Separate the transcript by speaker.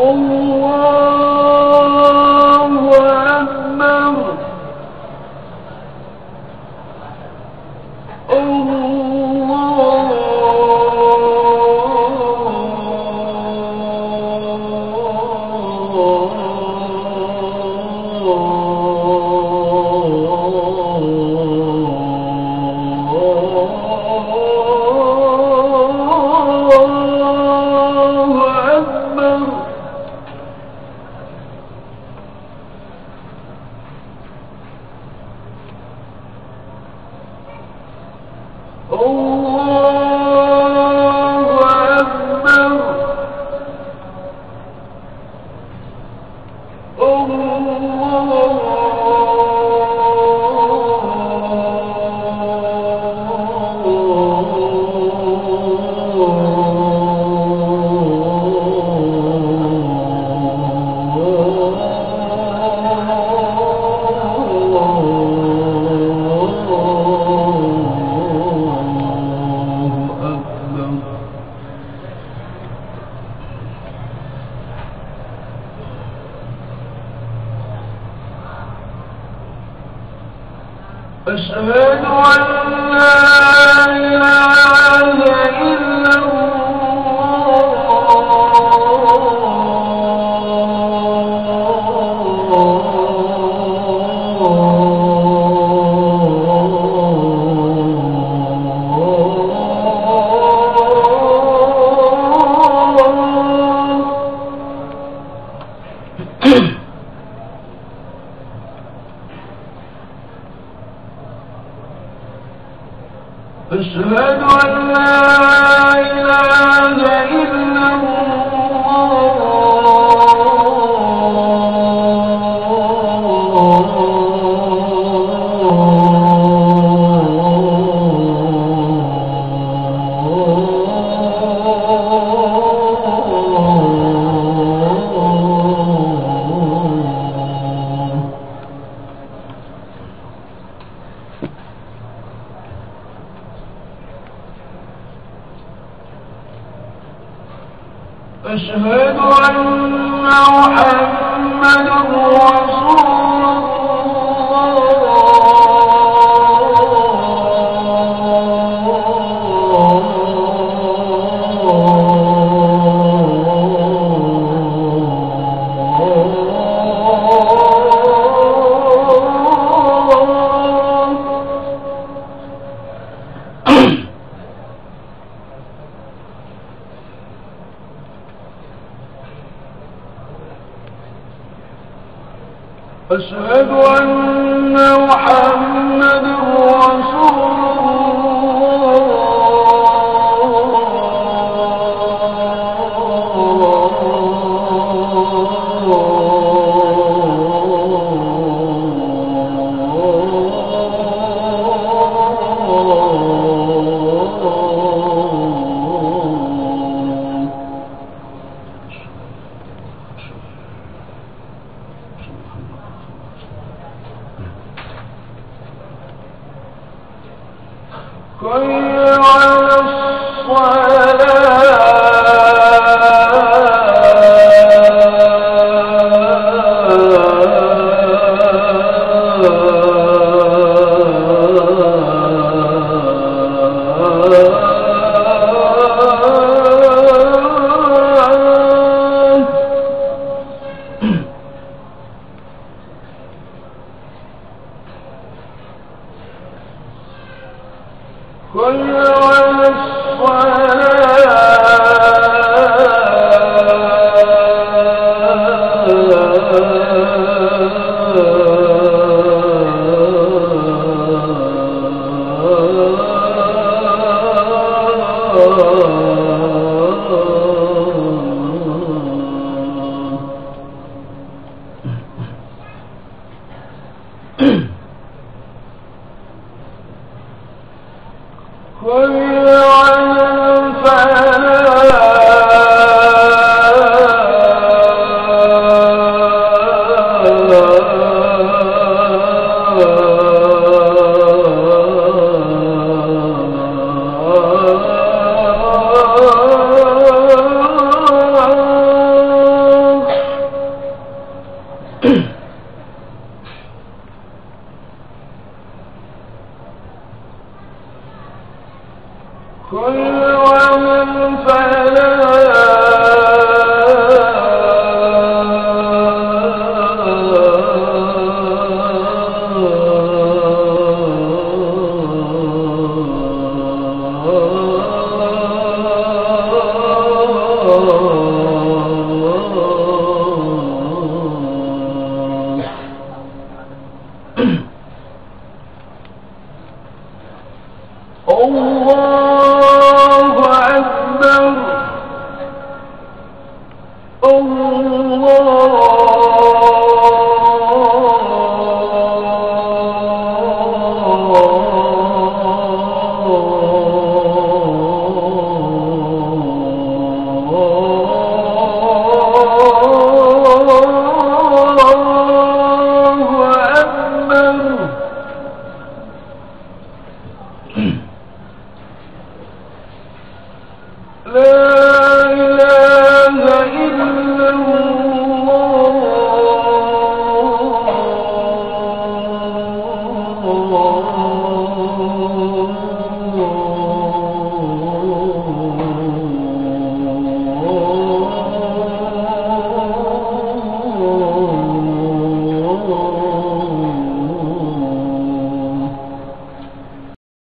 Speaker 1: الله أشهد أن لا أشهد أن لا أشهد أن محمد رسول أشهد أن محمد Cool. Oh Glory. الله